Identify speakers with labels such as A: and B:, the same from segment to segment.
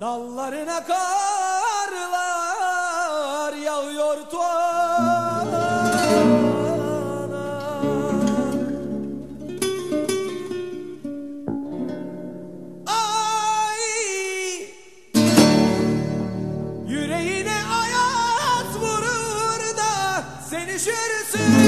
A: Dallarına karlar yağıyor tuana. Ay! Yüreğine ayaz vurur da seni şürsün.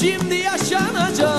A: Şimdi yaşanacak